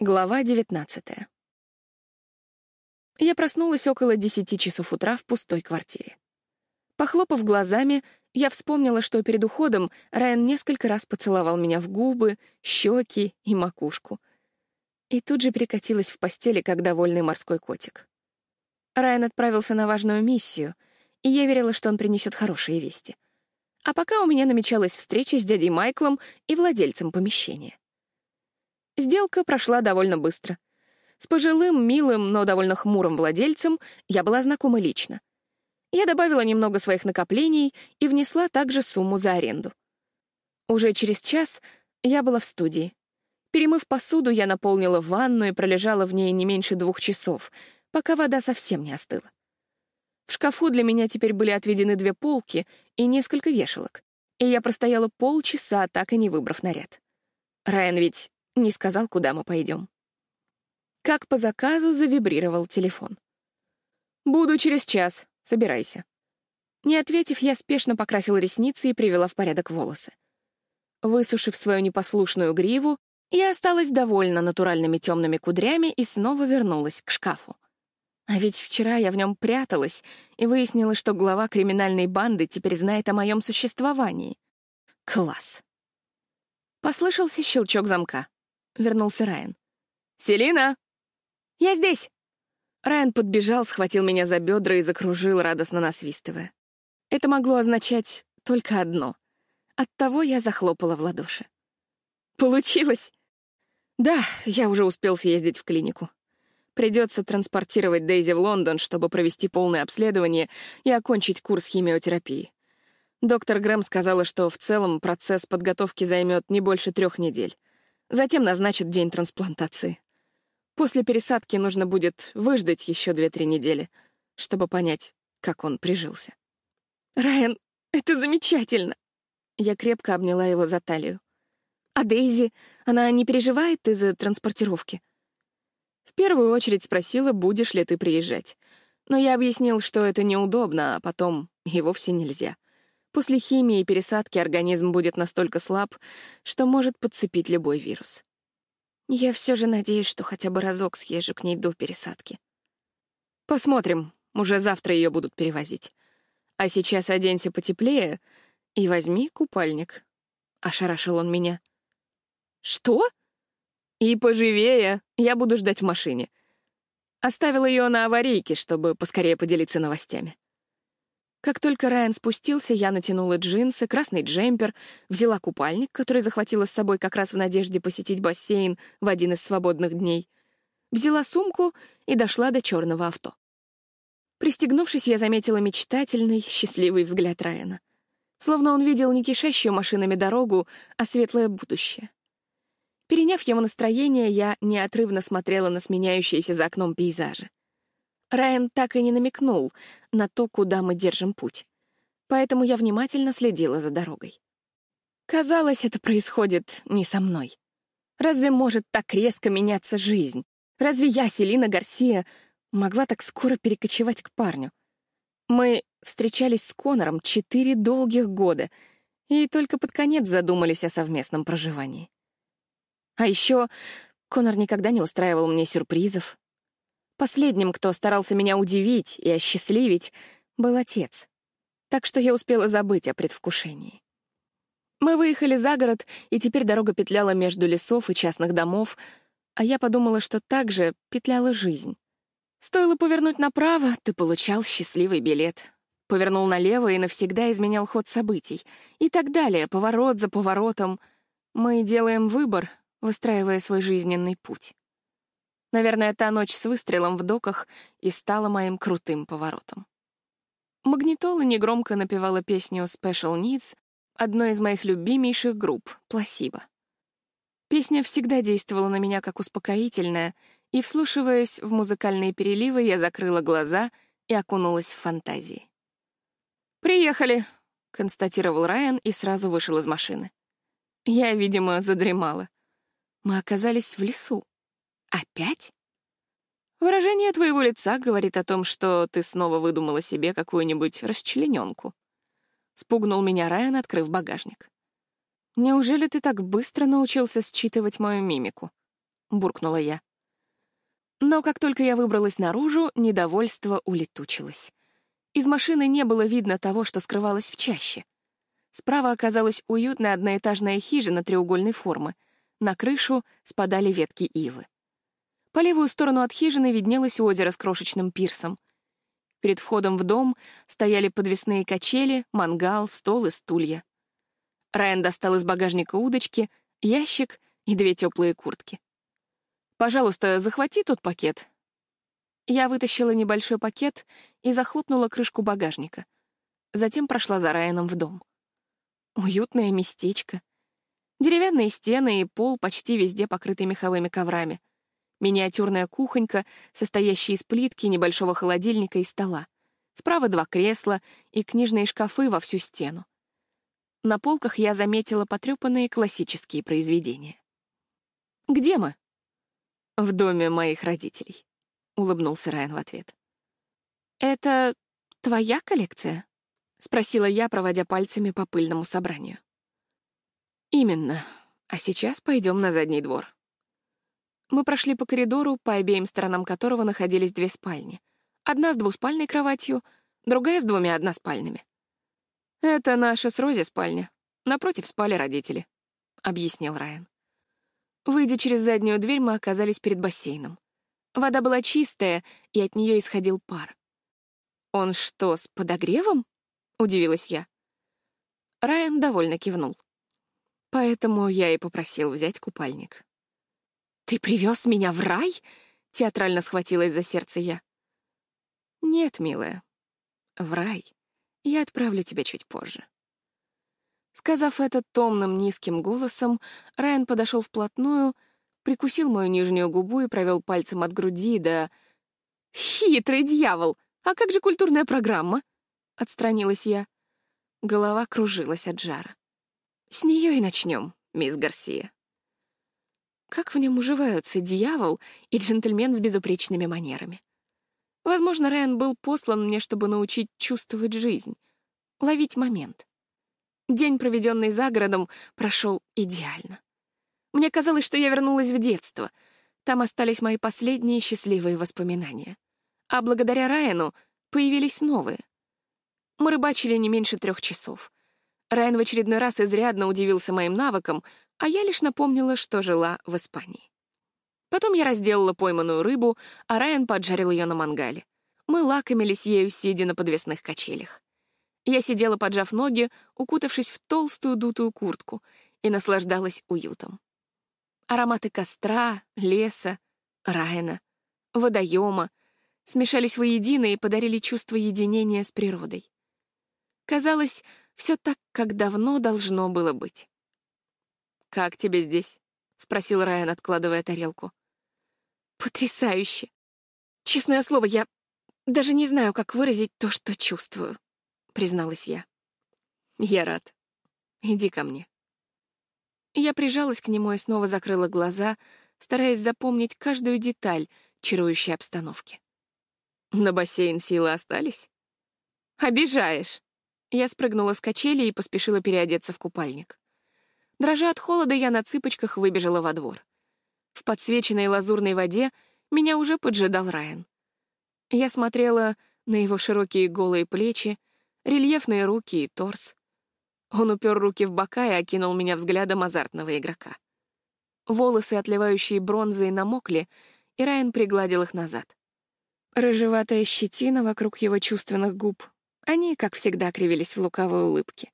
Глава 19 Я проснулась около десяти часов утра в пустой квартире. Похлопав глазами, я вспомнила, что перед уходом Райан несколько раз поцеловал меня в губы, щеки и макушку. И тут же перекатилась в постели, как довольный морской котик. Райан отправился на важную миссию, и я верила, что он принесет хорошие вести. А пока у меня намечалась встреча с дядей Майклом и владельцем помещения. Сделка прошла довольно быстро. С пожилым, милым, но довольно хмурым владельцем я была знакома лично. Я добавила немного своих накоплений и внесла также сумму за аренду. Уже через час я была в студии. Перемыв посуду, я наполнила ванну и пролежала в ней не меньше двух часов, пока вода совсем не остыла. В шкафу для меня теперь были отведены две полки и несколько вешалок, и я простояла полчаса, так и не выбрав наряд. Райан ведь не сказал, куда мы пойдем. Как по заказу завибрировал телефон. «Буду через час. Собирайся». Не ответив, я спешно покрасила ресницы и привела в порядок волосы. Высушив свою непослушную гриву, я осталась довольна натуральными темными кудрями и снова вернулась к шкафу. А ведь вчера я в нем пряталась и выяснила, что глава криминальной банды теперь знает о моем существовании. Класс. Послышался щелчок замка вернулся Райан. «Селина!» «Я здесь!» Райан подбежал, схватил меня за бедра и закружил, радостно насвистывая. Это могло означать только одно. Оттого я захлопала в ладоши. «Получилось!» «Да, я уже успел съездить в клинику. Придется транспортировать Дейзи в Лондон, чтобы провести полное обследование и окончить курс химиотерапии. Доктор Грэм сказала, что в целом процесс подготовки займет не больше трех недель. Затем назначат день трансплантации. После пересадки нужно будет выждать еще две-три недели, чтобы понять, как он прижился. «Райан, это замечательно!» Я крепко обняла его за талию. «А Дейзи, она не переживает из-за транспортировки?» В первую очередь спросила, будешь ли ты приезжать. Но я объяснил, что это неудобно, а потом и вовсе нельзя — После химии и пересадки организм будет настолько слаб, что может подцепить любой вирус. Я все же надеюсь, что хотя бы разок съезжу к ней до пересадки. Посмотрим, уже завтра ее будут перевозить. А сейчас оденься потеплее и возьми купальник. Ошарашил он меня. Что? И поживее, я буду ждать в машине. Оставила ее на аварийке, чтобы поскорее поделиться новостями. Как только Райан спустился, я натянула джинсы, красный джемпер, взяла купальник, который захватила с собой как раз в надежде посетить бассейн в один из свободных дней, взяла сумку и дошла до черного авто. Пристегнувшись, я заметила мечтательный, счастливый взгляд Райана. Словно он видел не кишащую машинами дорогу, а светлое будущее. Переняв его настроение, я неотрывно смотрела на сменяющиеся за окном пейзажи. Райан так и не намекнул на то, куда мы держим путь. Поэтому я внимательно следила за дорогой. Казалось, это происходит не со мной. Разве может так резко меняться жизнь? Разве я, Селина Гарсия, могла так скоро перекочевать к парню? Мы встречались с Конором четыре долгих года и только под конец задумались о совместном проживании. А еще Конор никогда не устраивал мне сюрпризов, Последним, кто старался меня удивить и осчастливить, был отец. Так что я успела забыть о предвкушении. Мы выехали за город, и теперь дорога петляла между лесов и частных домов, а я подумала, что так же петляла жизнь. Стоило повернуть направо, ты получал счастливый билет. Повернул налево и навсегда изменял ход событий. И так далее, поворот за поворотом. Мы делаем выбор, выстраивая свой жизненный путь. Наверное, та ночь с выстрелом в доках и стала моим крутым поворотом. Магнитола негромко напевала песню «Special Needs», одной из моих любимейших групп — «Пласибо». Песня всегда действовала на меня как успокоительная, и, вслушиваясь в музыкальные переливы, я закрыла глаза и окунулась в фантазии. «Приехали», — констатировал Райан и сразу вышел из машины. Я, видимо, задремала. Мы оказались в лесу. Опять? Выражение твоего лица говорит о том, что ты снова выдумала себе какую-нибудь расчлененку. Спугнул меня Райан, открыв багажник. Неужели ты так быстро научился считывать мою мимику? — буркнула я. Но как только я выбралась наружу, недовольство улетучилось. Из машины не было видно того, что скрывалось в чаще. Справа оказалась уютная одноэтажная хижина треугольной формы. На крышу спадали ветки ивы. По левую сторону от хижины виднелось озеро с крошечным пирсом. Перед входом в дом стояли подвесные качели, мангал, стол и стулья. Райан достал из багажника удочки, ящик и две теплые куртки. «Пожалуйста, захвати тот пакет». Я вытащила небольшой пакет и захлопнула крышку багажника. Затем прошла за Райаном в дом. Уютное местечко. Деревянные стены и пол почти везде покрыты меховыми коврами. Миниатюрная кухонька, состоящая из плитки, небольшого холодильника и стола. Справа два кресла и книжные шкафы во всю стену. На полках я заметила потрепанные классические произведения. «Где мы?» «В доме моих родителей», — улыбнулся Райан в ответ. «Это твоя коллекция?» — спросила я, проводя пальцами по пыльному собранию. «Именно. А сейчас пойдем на задний двор». Мы прошли по коридору, по обеим сторонам которого находились две спальни. Одна с двуспальной кроватью, другая с двумя односпальными. «Это наша с Рози спальня. Напротив спали родители», — объяснил Райан. Выйдя через заднюю дверь, мы оказались перед бассейном. Вода была чистая, и от нее исходил пар. «Он что, с подогревом?» — удивилась я. Райан довольно кивнул. Поэтому я и попросил взять купальник. «Ты привез меня в рай?» — театрально схватилась за сердце я. «Нет, милая, в рай. Я отправлю тебя чуть позже». Сказав это томным низким голосом, Райан подошел вплотную, прикусил мою нижнюю губу и провел пальцем от груди до... «Хитрый дьявол! А как же культурная программа?» — отстранилась я. Голова кружилась от жара. «С нее и начнем, мисс Гарсия». Как в нем уживаются дьявол и джентльмен с безупречными манерами? Возможно, Райан был послан мне, чтобы научить чувствовать жизнь, ловить момент. День, проведенный за городом, прошел идеально. Мне казалось, что я вернулась в детство. Там остались мои последние счастливые воспоминания. А благодаря Райану появились новые. Мы рыбачили не меньше трех часов. Райан в очередной раз изрядно удивился моим навыкам, а я лишь напомнила, что жила в Испании. Потом я разделала пойманную рыбу, а Райан поджарил ее на мангале. Мы лакомились ею, сидя на подвесных качелях. Я сидела, поджав ноги, укутавшись в толстую дутую куртку, и наслаждалась уютом. Ароматы костра, леса, Райана, водоема смешались воедино и подарили чувство единения с природой. Казалось, все так, как давно должно было быть. «Как тебе здесь?» — спросил Райан, откладывая тарелку. «Потрясающе! Честное слово, я даже не знаю, как выразить то, что чувствую призналась я. «Я рад. Иди ко мне». Я прижалась к нему и снова закрыла глаза, стараясь запомнить каждую деталь чарующей обстановки. «На бассейн силы остались?» «Обижаешь!» Я спрыгнула с качели и поспешила переодеться в купальник. Дрожа от холода, я на цыпочках выбежала во двор. В подсвеченной лазурной воде меня уже поджидал Райан. Я смотрела на его широкие голые плечи, рельефные руки и торс. Он упер руки в бока и окинул меня взглядом азартного игрока. Волосы, отливающие бронзой, намокли, и Райан пригладил их назад. Рыжеватая щетина вокруг его чувственных губ. Они, как всегда, кривились в лукавой улыбке.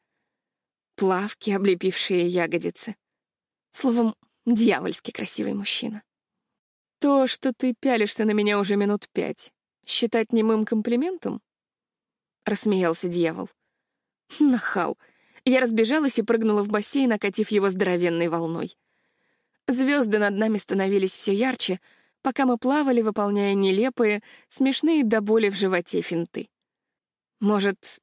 Плавки, облепившие ягодицы. Словом, дьявольски красивый мужчина. То, что ты пялишься на меня уже минут пять, считать немым комплиментом? — рассмеялся дьявол. Нахал. Я разбежалась и прыгнула в бассейн, окатив его здоровенной волной. Звезды над нами становились все ярче, пока мы плавали, выполняя нелепые, смешные до боли в животе финты. Может,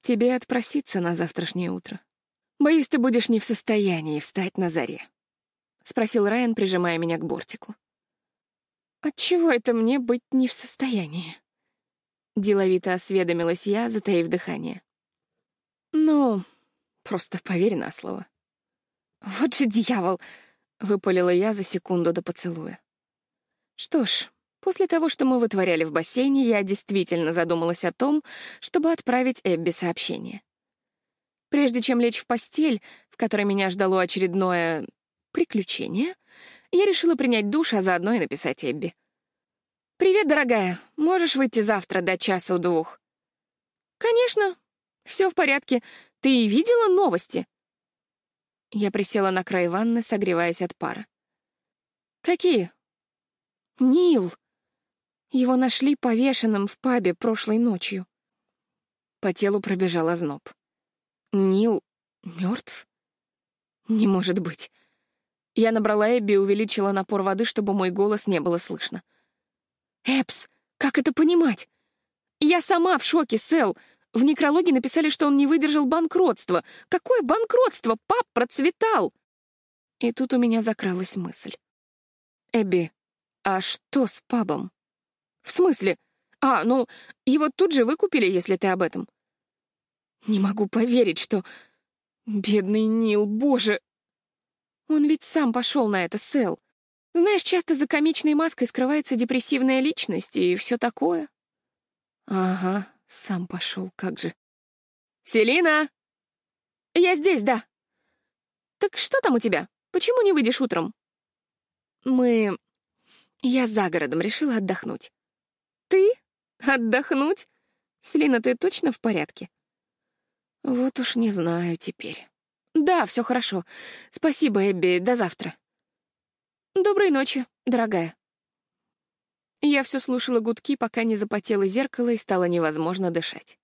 тебе отпроситься на завтрашнее утро? Боюсь, ты будешь не в состоянии встать на заре. — спросил Райан, прижимая меня к бортику. «Отчего это мне быть не в состоянии?» Деловито осведомилась я, затаив дыхание. «Ну, просто поверь на слово». «Вот же дьявол! — выпалила я за секунду до поцелуя. Что ж, после того, что мы вытворяли в бассейне, я действительно задумалась о том, чтобы отправить Эбби сообщение. Прежде чем лечь в постель, в которой меня ждало очередное приключение, я решила принять душ, а заодно и написать Эбби. «Привет, дорогая. Можешь выйти завтра до часу-двух?» «Конечно. Все в порядке. Ты видела новости?» Я присела на край ванны, согреваясь от пара. «Какие?» «Нил. Его нашли повешенным в пабе прошлой ночью». По телу пробежал озноб. «Нил мертв? Не может быть». Я набрала Эбби и увеличила напор воды, чтобы мой голос не было слышно. «Эпс, как это понимать? Я сама в шоке, Сэл. В некрологе написали, что он не выдержал банкротства. Какое банкротство? Пап процветал!» И тут у меня закралась мысль. «Эбби, а что с пабом?» «В смысле? А, ну, его тут же выкупили, если ты об этом». «Не могу поверить, что...» «Бедный Нил, боже!» «Он ведь сам пошел на это, Сэл. Знаешь, часто за комичной маской скрывается депрессивная личность и все такое». «Ага, сам пошел, как же. «Селина!» «Я здесь, да». «Так что там у тебя? Почему не выйдешь утром?» «Мы...» «Я за городом решила отдохнуть». «Ты? Отдохнуть? Селина, ты точно в порядке?» «Вот уж не знаю теперь». «Да, все хорошо. Спасибо, Эбби. До завтра». «Доброй ночи, дорогая». Я все слушала гудки, пока не запотело зеркало и стало невозможно дышать.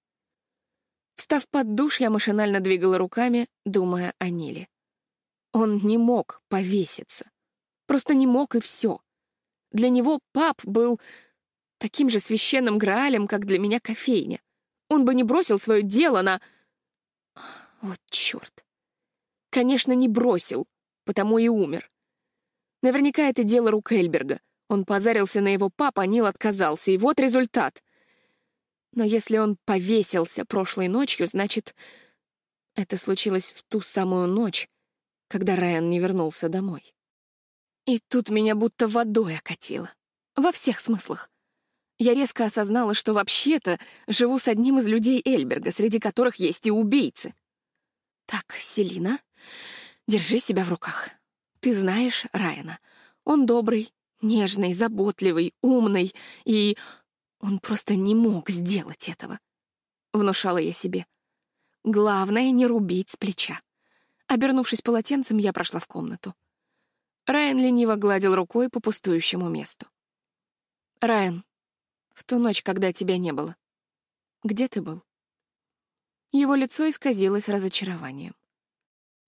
Встав под душ, я машинально двигала руками, думая о Ниле. Он не мог повеситься. Просто не мог, и все. Для него пап был таким же священным граалем, как для меня кофейня. Он бы не бросил свое дело на... Вот черт. Конечно, не бросил, потому и умер. Наверняка это дело рук Эльберга — он позарился на его папа, а Нил отказался, и вот результат. Но если он повесился прошлой ночью, значит, это случилось в ту самую ночь, когда Райан не вернулся домой. И тут меня будто водой окатило. Во всех смыслах. Я резко осознала, что вообще-то живу с одним из людей Эльберга, среди которых есть и убийцы. Так, Селина, держи себя в руках. Ты знаешь Райана. Он добрый, Нежный, заботливый, умный, и он просто не мог сделать этого. Внушала я себе. Главное — не рубить с плеча. Обернувшись полотенцем, я прошла в комнату. Райан лениво гладил рукой по пустующему месту. «Райан, в ту ночь, когда тебя не было, где ты был?» Его лицо исказилось разочарованием.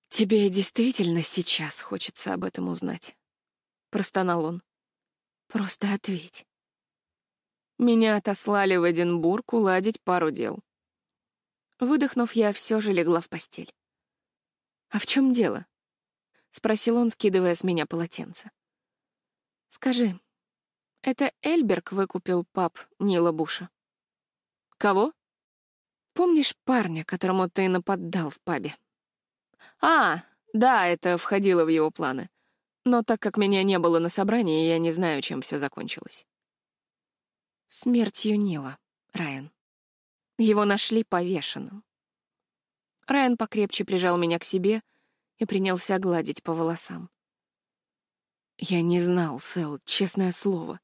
«Тебе действительно сейчас хочется об этом узнать?» — простонал он. Просто ответь. Меня отослали в Эдинбург уладить пару дел. Выдохнув, я все же легла в постель. «А в чем дело?» — спросил он, скидывая с меня полотенце. «Скажи, это Эльберг выкупил пап Нила Буша?» «Кого?» «Помнишь парня, которому ты нападал в пабе?» «А, да, это входило в его планы. Но так как меня не было на собрании, я не знаю, чем все закончилось. Смертью Нила, Райан. Его нашли повешенным. Райан покрепче прижал меня к себе и принялся гладить по волосам. Я не знал, Сэл, честное слово.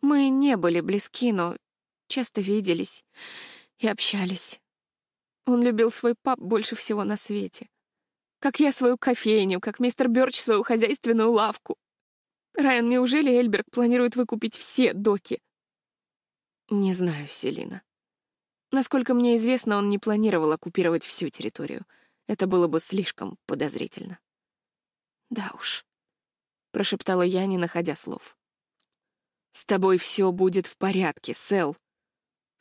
Мы не были близки, но часто виделись и общались. Он любил свой пап больше всего на свете. Как я свою кофейню, как мистер Бёрч свою хозяйственную лавку. Райан, неужели Эльберг планирует выкупить все доки? Не знаю, Селина. Насколько мне известно, он не планировал оккупировать всю территорию. Это было бы слишком подозрительно. Да уж, прошептала я, не находя слов. С тобой все будет в порядке, Сэл.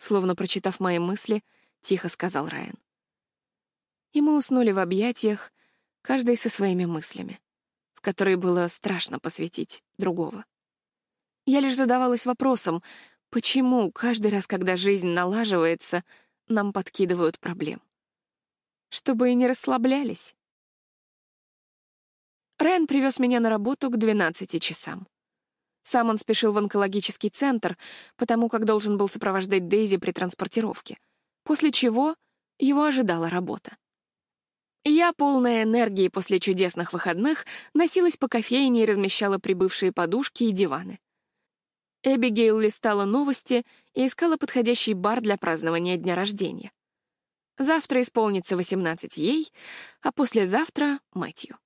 Словно прочитав мои мысли, тихо сказал Райан. И мы уснули в объятиях, каждый со своими мыслями, в которые было страшно посвятить другого. Я лишь задавалась вопросом, почему каждый раз, когда жизнь налаживается, нам подкидывают проблем? Чтобы и не расслаблялись. Райан привез меня на работу к 12 часам. Сам он спешил в онкологический центр, потому как должен был сопровождать Дейзи при транспортировке, после чего его ожидала работа. Я, полная энергии после чудесных выходных, носилась по кофейне и размещала прибывшие подушки и диваны. Эбигейл листала новости и искала подходящий бар для празднования дня рождения. Завтра исполнится 18 ей, а послезавтра — Мэтью.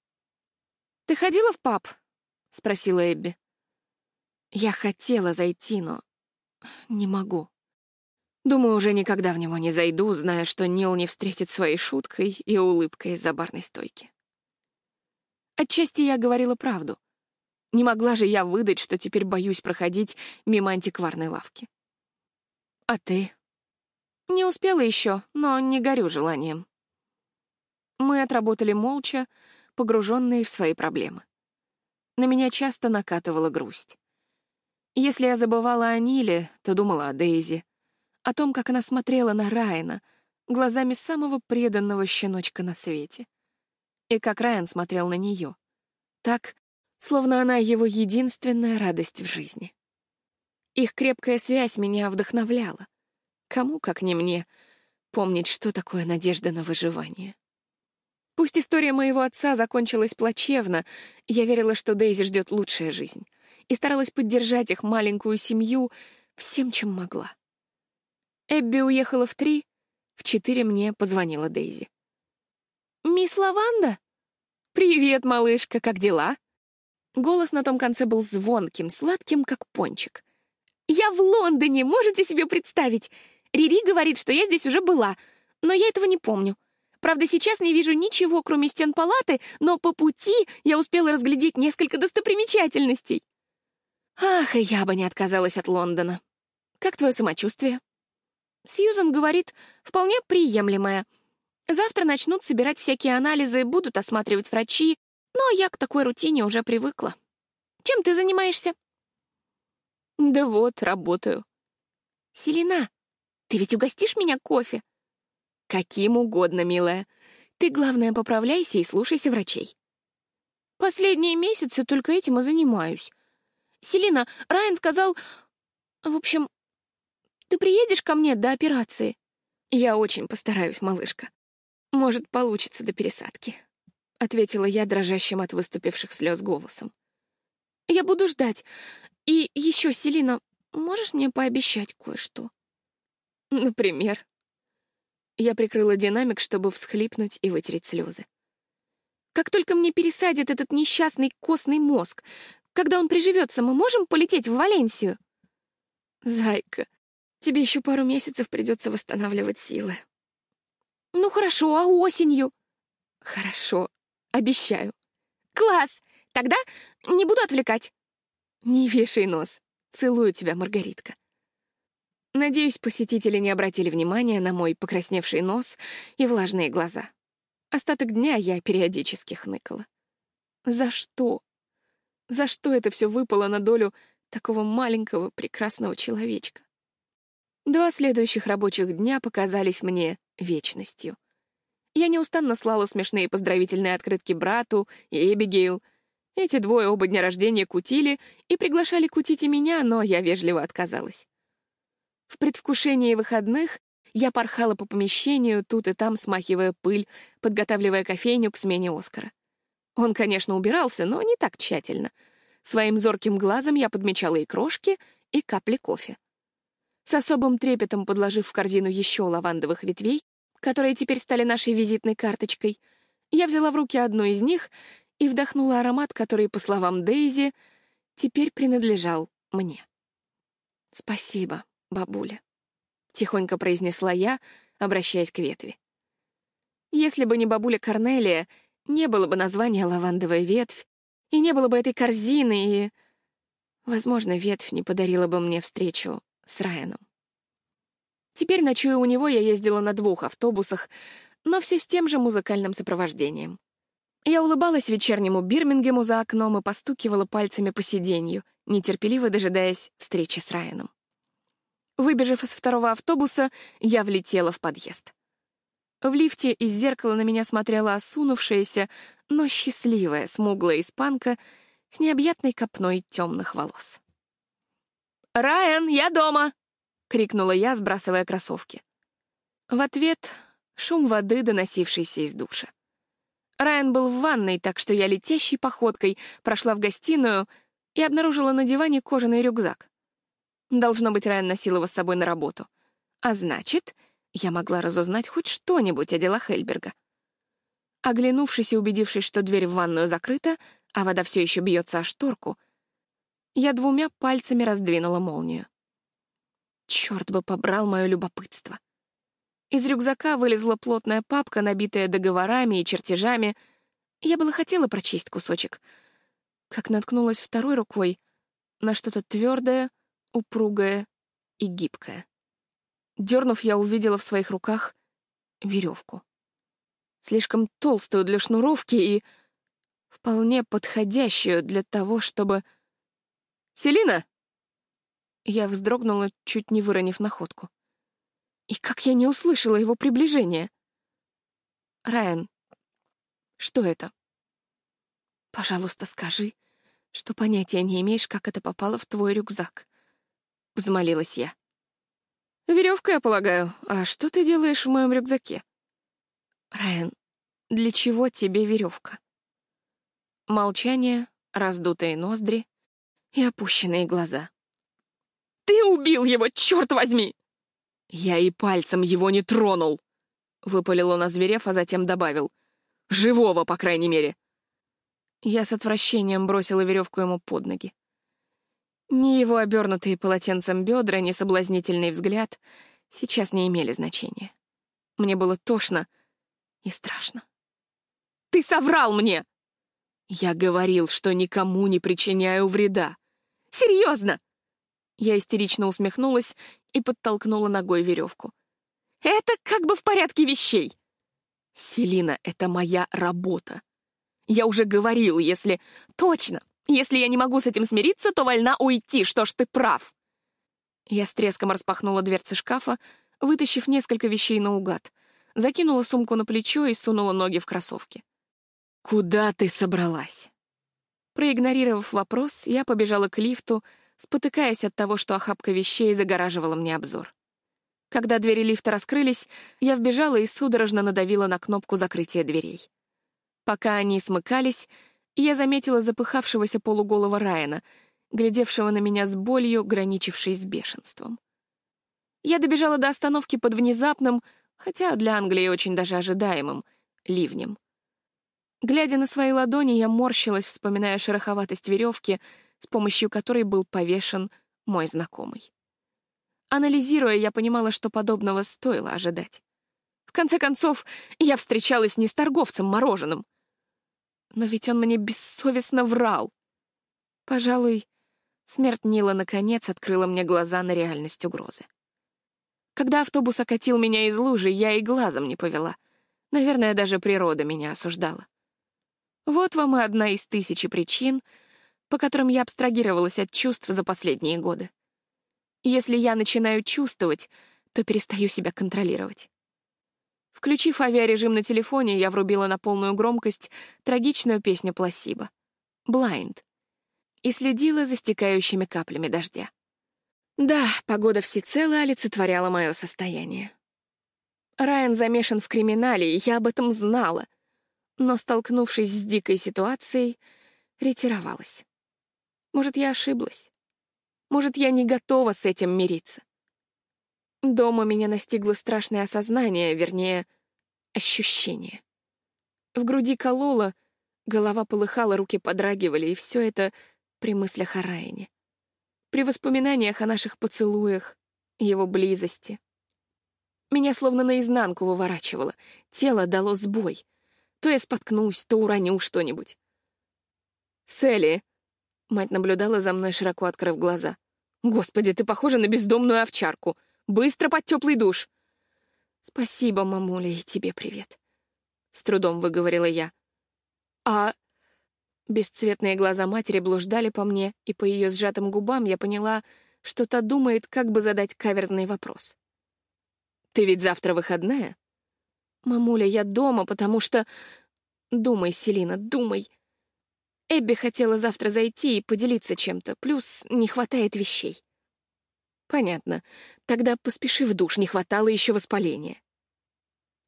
«Ты ходила в паб?» — спросила Эбби. Я хотела зайти, но не могу. Думаю, уже никогда в него не зайду, зная, что Нил не встретит своей шуткой и улыбкой из-за барной стойки. Отчасти я говорила правду. Не могла же я выдать, что теперь боюсь проходить мимо антикварной лавки. А ты? Не успела еще, но не горю желанием. Мы отработали молча, погруженные в свои проблемы. На меня часто накатывала грусть. Если я забывала о Ниле, то думала о Дейзи, о том, как она смотрела на Райана глазами самого преданного щеночка на свете. И как Райан смотрел на нее. Так, словно она его единственная радость в жизни. Их крепкая связь меня вдохновляла. Кому, как не мне, помнить, что такое надежда на выживание. Пусть история моего отца закончилась плачевно, я верила, что Дейзи ждет лучшая жизнь, и старалась поддержать их маленькую семью всем, чем могла. Эбби уехала в три, в четыре мне позвонила Дейзи. «Мисс Лаванда?» «Привет, малышка, как дела?» Голос на том конце был звонким, сладким, как пончик. «Я в Лондоне, можете себе представить? Рири говорит, что я здесь уже была, но я этого не помню. Правда, сейчас не вижу ничего, кроме стен палаты, но по пути я успела разглядеть несколько достопримечательностей». «Ах, и я бы не отказалась от Лондона. Как твое самочувствие?» Сьюзан говорит, вполне приемлемая. Завтра начнут собирать всякие анализы, будут осматривать врачи, но я к такой рутине уже привыкла. Чем ты занимаешься? Да вот, работаю. Селина, ты ведь угостишь меня кофе? Каким угодно, милая. Ты, главное, поправляйся и слушайся врачей. Последние месяцы только этим и занимаюсь. Селина, Райан сказал... В общем, ты приедешь ко мне до операции? Я очень постараюсь, малышка. Может, получится до пересадки. Ответила я дрожащим от выступивших слез голосом. Я буду ждать. И еще, Селина, можешь мне пообещать кое-что? Например? Я прикрыла динамик, чтобы всхлипнуть и вытереть слезы. Как только мне пересадят этот несчастный костный мозг, когда он приживется, мы можем полететь в Валенсию? Зайка, Тебе еще пару месяцев придется восстанавливать силы. Ну хорошо, а осенью? Хорошо, обещаю. Класс! Тогда не буду отвлекать. Не вешай нос. Целую тебя, Маргаритка. Надеюсь, посетители не обратили внимания на мой покрасневший нос и влажные глаза. Остаток дня я периодически хныкала. За что? За что это все выпало на долю такого маленького прекрасного человечка? Два следующих рабочих дня показались мне вечностью. Я неустанно слала смешные поздравительные открытки брату и Эбигейл. Эти двое оба дня рождения кутили и приглашали кутить и меня, но я вежливо отказалась. В предвкушении выходных я порхала по помещению, тут и там смахивая пыль, подготавливая кофейню к смене Оскара. Он, конечно, убирался, но не так тщательно. Своим зорким глазом я подмечала и крошки, и капли кофе с особым трепетом подложив в корзину еще лавандовых ветвей, которые теперь стали нашей визитной карточкой, я взяла в руки одну из них и вдохнула аромат, который, по словам Дейзи, теперь принадлежал мне. «Спасибо, бабуля», — тихонько произнесла я, обращаясь к ветви. Если бы не бабуля Корнелия, не было бы названия «лавандовая ветвь», и не было бы этой корзины, и... Возможно, ветвь не подарила бы мне встречу с Райаном. Теперь, ночуя у него, я ездила на двух автобусах, но все с тем же музыкальным сопровождением. Я улыбалась вечернему Бирмингему за окном и постукивала пальцами по сиденью, нетерпеливо дожидаясь встречи с Райаном. Выбежав из второго автобуса, я влетела в подъезд. В лифте из зеркала на меня смотрела осунувшаяся, но счастливая смуглая испанка с необъятной копной темных волос. «Райан, я дома!» — крикнула я, сбрасывая кроссовки. В ответ — шум воды, доносившийся из душа. Райан был в ванной, так что я летящей походкой прошла в гостиную и обнаружила на диване кожаный рюкзак. Должно быть, Райан носил его с собой на работу. А значит, я могла разузнать хоть что-нибудь о делах Эльберга. Оглянувшись и убедившись, что дверь в ванную закрыта, а вода все еще бьется о шторку, я двумя пальцами раздвинула молнию. Черт бы побрал мое любопытство. Из рюкзака вылезла плотная папка, набитая договорами и чертежами. Я было хотела прочесть кусочек, как наткнулась второй рукой на что-то твердое, упругое и гибкое. Дернув, я увидела в своих руках веревку. Слишком толстую для шнуровки и вполне подходящую для того, чтобы... «Селина!» Я вздрогнула, чуть не выронив находку. И как я не услышала его приближения? Райан, что это? Пожалуйста, скажи, что понятия не имеешь, как это попало в твой рюкзак. Взмолилась я. Веревка, я полагаю. А что ты делаешь в моем рюкзаке? Райан, для чего тебе веревка? Молчание, раздутые ноздри и опущенные глаза. «Ты убил его, черт возьми!» «Я и пальцем его не тронул!» — выпалил он, озверев, а затем добавил. «Живого, по крайней мере!» Я с отвращением бросила веревку ему под ноги. Ни его обернутые полотенцем бедра, ни соблазнительный взгляд сейчас не имели значения. Мне было тошно и страшно. «Ты соврал мне!» «Я говорил, что никому не причиняю вреда». «Серьезно!» Я истерично усмехнулась и подтолкнула ногой веревку. «Это как бы в порядке вещей!» «Селина, это моя работа. Я уже говорил, если...» «Точно! Если я не могу с этим смириться, то вольна уйти, что ж ты прав!» Я с треском распахнула дверцы шкафа, вытащив несколько вещей наугад, закинула сумку на плечо и сунула ноги в кроссовки. «Куда ты собралась?» Проигнорировав вопрос, я побежала к лифту, спотыкаясь от того, что охапка вещей загораживала мне обзор. Когда двери лифта раскрылись, я вбежала и судорожно надавила на кнопку закрытия дверей. Пока они смыкались, я заметила запыхавшегося полуголого Райана, глядевшего на меня с болью, граничившей с бешенством. Я добежала до остановки под внезапным, хотя для Англии очень даже ожидаемым, ливнем. Глядя на свои ладони, я морщилась, вспоминая шероховатость веревки — с помощью которой был повешен мой знакомый. Анализируя, я понимала, что подобного стоило ожидать. В конце концов, я встречалась не с торговцем мороженым. Но ведь он мне бессовестно врал. Пожалуй, смерть Нила наконец открыла мне глаза на реальность угрозы. Когда автобус окатил меня из лужи, я и глазом не повела. Наверное, даже природа меня осуждала. Вот вам и одна из тысячи причин — по которым я абстрагировалась от чувств за последние годы. Если я начинаю чувствовать, то перестаю себя контролировать. Включив авиарежим на телефоне, я врубила на полную громкость трагичную песню Пласиба «Blind» и следила за стекающими каплями дождя. Да, погода всецело олицетворяла мое состояние. Райан замешан в криминале, и я об этом знала, но, столкнувшись с дикой ситуацией, ретировалась. Может, я ошиблась. Может, я не готова с этим мириться. Дома меня настигло страшное осознание, вернее, ощущение. В груди кололо, голова полыхала, руки подрагивали, и все это при мыслях о Райане. При воспоминаниях о наших поцелуях, его близости. Меня словно наизнанку выворачивало, тело дало сбой. То я споткнусь, то уроню что-нибудь. «Селли!» Мать наблюдала за мной, широко открыв глаза. «Господи, ты похожа на бездомную овчарку! Быстро под теплый душ!» «Спасибо, мамуля, и тебе привет!» С трудом выговорила я. «А...» Бесцветные глаза матери блуждали по мне, и по ее сжатым губам я поняла, что та думает, как бы задать каверзный вопрос. «Ты ведь завтра выходная?» «Мамуля, я дома, потому что...» «Думай, Селина, думай. Эбби хотела завтра зайти и поделиться чем-то, плюс не хватает вещей». «Понятно. Тогда поспеши в душ, не хватало еще воспаления».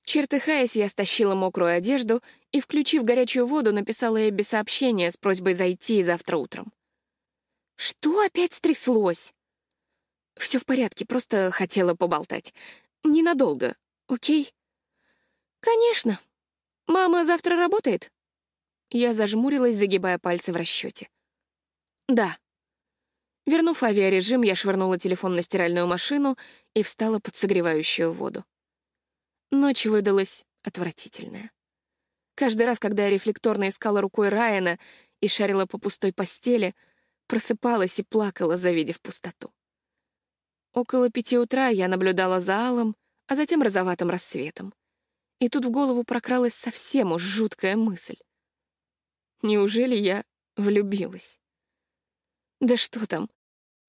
Чертыхаясь, я стащила мокрую одежду и, включив горячую воду, написала Эбби сообщение с просьбой зайти завтра утром. «Что опять стряслось?» «Все в порядке, просто хотела поболтать. Ненадолго, окей?» «Конечно. Мама завтра работает?» Я зажмурилась, загибая пальцы в расчете. «Да». Вернув авиарежим, я швырнула телефон на стиральную машину и встала под согревающую воду. Ночь выдалась отвратительная. Каждый раз, когда я рефлекторно искала рукой Райана и шарила по пустой постели, просыпалась и плакала, завидев пустоту. Около пяти утра я наблюдала за алым, а затем розоватым рассветом. И тут в голову прокралась совсем уж жуткая мысль. Неужели я влюбилась? Да что там?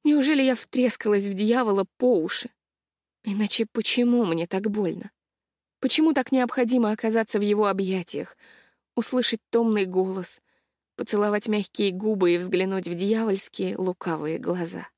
Неужели я втрескалась в дьявола по уши? Иначе почему мне так больно? Почему так необходимо оказаться в его объятиях, услышать томный голос, поцеловать мягкие губы и взглянуть в дьявольские лукавые глаза?